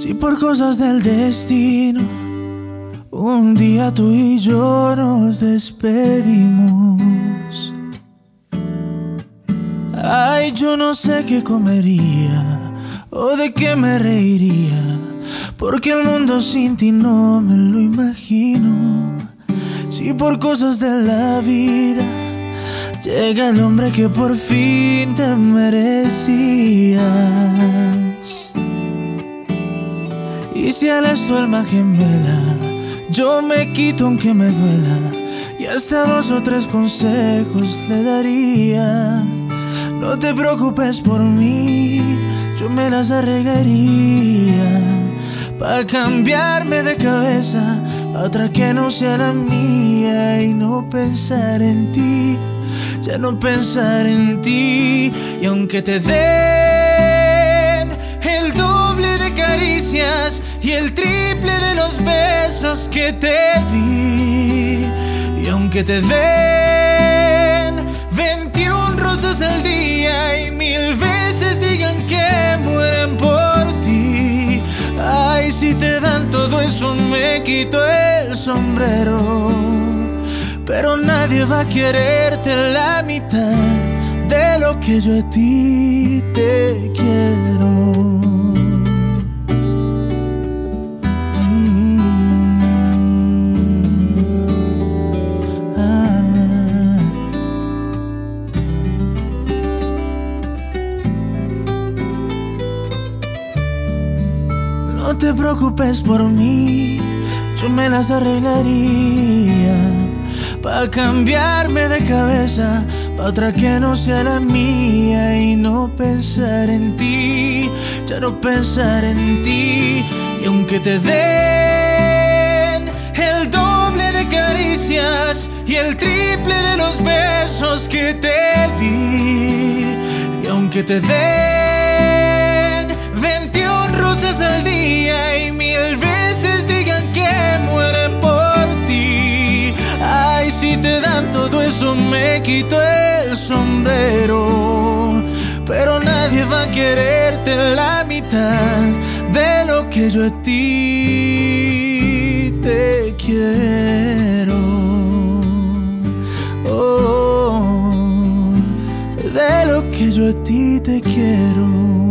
Si por cosas del destino, un día tú y yo nos despedimos. Ay, yo no sé qué comería o de qué me reiría, porque el mundo sin ti no me lo imagino. Si por cosas de la vida llega el hombre que por fin te merecías. Y si eres tu alma gemela, yo me quito aunque me duela. Y hasta dos o tres consejos le daría. No te preocupes por mí, yo me las arreglaría. Pa' cambiarme de cabeza otra que no sea la mía y no pensar en ti, ya no pensar en ti. Y aunque te den y el triple de los besos que te di, y aunque te den 21 rosas al día y mil veces digan que mueren por ti, ay, si te dan todo eso me quito el sombrero, pero nadie va a quererte la mitad de lo que yo a ti te quiero. No te preocupes por mí, yo me las arreglaría. Pa' cambiarme de cabeza, pa' otra que no sea la mía y no pensar en ti, ya no pensar en ti. Y aunque te den el doble de caricias y el triple de los besos que te di, y aunque te den 21 rosas al día y mil veces digan que mueren por ti. Ay, si te dan todo eso me quito el sombrero. Pero nadie va a quererte la mitad de lo que yo a ti te quiero. Oh, de lo que yo a ti te quiero.